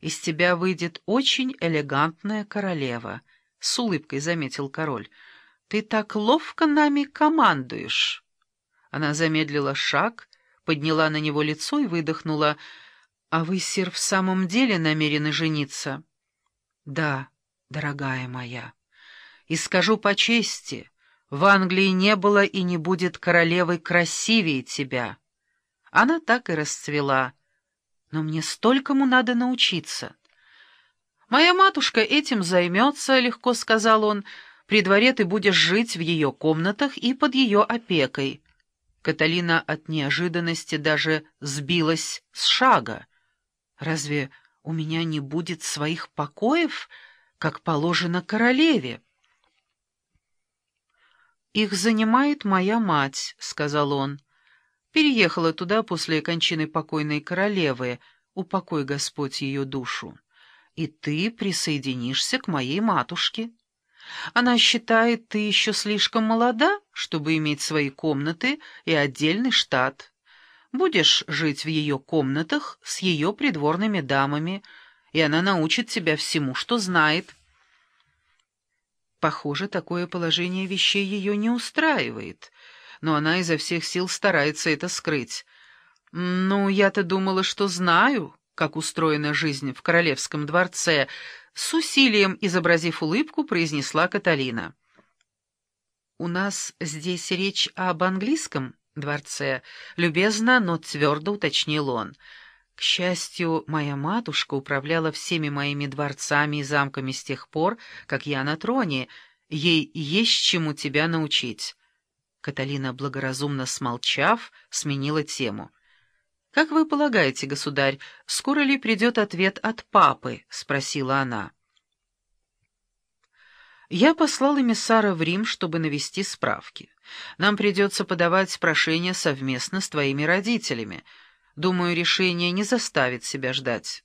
из тебя выйдет очень элегантная королева», — с улыбкой заметил король. «Ты так ловко нами командуешь». Она замедлила шаг, подняла на него лицо и выдохнула. «А вы, сир, в самом деле намерены жениться?» «Да, дорогая моя. И скажу по чести, в Англии не было и не будет королевы красивее тебя». Она так и расцвела. «Но мне столькому надо научиться». «Моя матушка этим займется», — легко сказал он. «При дворе ты будешь жить в ее комнатах и под ее опекой». Каталина от неожиданности даже сбилась с шага. «Разве у меня не будет своих покоев, как положено королеве?» «Их занимает моя мать», — сказал он. «Переехала туда после кончины покойной королевы, упокой Господь ее душу. И ты присоединишься к моей матушке». Она считает, ты еще слишком молода, чтобы иметь свои комнаты и отдельный штат. Будешь жить в ее комнатах с ее придворными дамами, и она научит тебя всему, что знает. Похоже, такое положение вещей ее не устраивает, но она изо всех сил старается это скрыть. «Ну, я-то думала, что знаю, как устроена жизнь в королевском дворце», с усилием, изобразив улыбку, произнесла Каталина. «У нас здесь речь об английском дворце», — любезно, но твердо уточнил он. «К счастью, моя матушка управляла всеми моими дворцами и замками с тех пор, как я на троне. Ей есть чему тебя научить». Каталина, благоразумно смолчав, сменила тему. «Как вы полагаете, государь, скоро ли придет ответ от папы?» — спросила она. «Я послал эмиссара в Рим, чтобы навести справки. Нам придется подавать прошение совместно с твоими родителями. Думаю, решение не заставит себя ждать.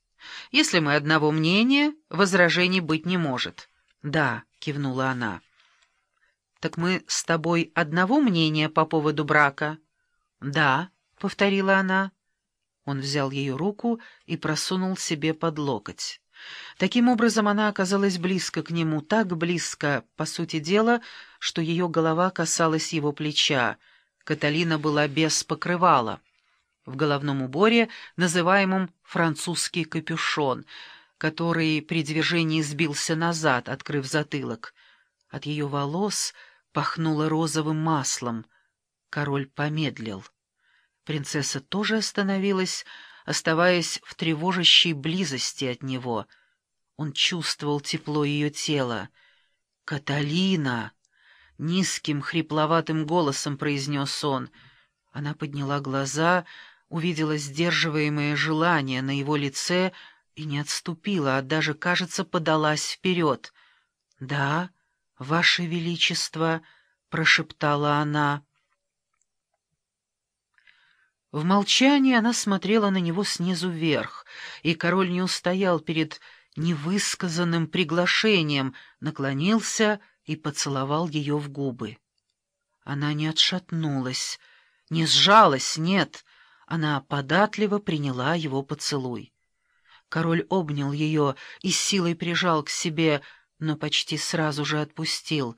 Если мы одного мнения, возражений быть не может». «Да», — кивнула она. «Так мы с тобой одного мнения по поводу брака?» «Да», — повторила она. Он взял ее руку и просунул себе под локоть. Таким образом, она оказалась близко к нему, так близко, по сути дела, что ее голова касалась его плеча. Каталина была без покрывала. В головном уборе, называемом «французский капюшон», который при движении сбился назад, открыв затылок. От ее волос пахнуло розовым маслом. Король помедлил. Принцесса тоже остановилась, оставаясь в тревожащей близости от него. Он чувствовал тепло ее тела. «Каталина!» — низким хрипловатым голосом произнес он. Она подняла глаза, увидела сдерживаемое желание на его лице и не отступила, а даже, кажется, подалась вперед. «Да, Ваше Величество!» — прошептала она. В молчании она смотрела на него снизу вверх, и король не устоял перед невысказанным приглашением, наклонился и поцеловал ее в губы. Она не отшатнулась, не сжалась, нет, она податливо приняла его поцелуй. Король обнял ее и силой прижал к себе, но почти сразу же отпустил.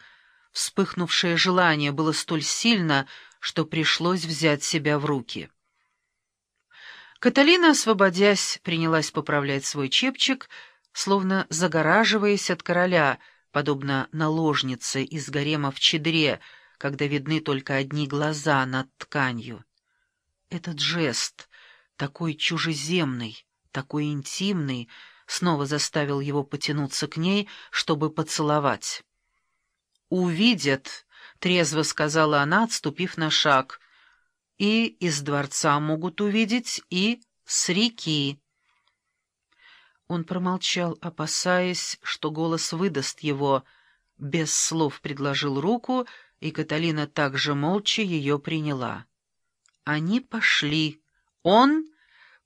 Вспыхнувшее желание было столь сильно, что пришлось взять себя в руки. Каталина, освободясь, принялась поправлять свой чепчик, словно загораживаясь от короля, подобно наложнице из гарема в чедре, когда видны только одни глаза над тканью. Этот жест, такой чужеземный, такой интимный, снова заставил его потянуться к ней, чтобы поцеловать. «Увидят», — трезво сказала она, отступив на шаг, и из дворца могут увидеть, и с реки. Он промолчал, опасаясь, что голос выдаст его, без слов предложил руку, и Каталина также молча ее приняла. Они пошли. Он,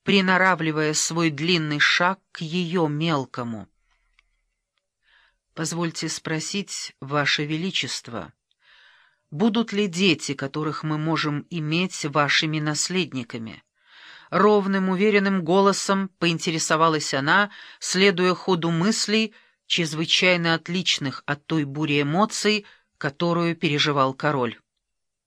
приноравливая свой длинный шаг к ее мелкому. «Позвольте спросить, Ваше Величество», будут ли дети, которых мы можем иметь вашими наследниками. Ровным, уверенным голосом поинтересовалась она, следуя ходу мыслей, чрезвычайно отличных от той бури эмоций, которую переживал король.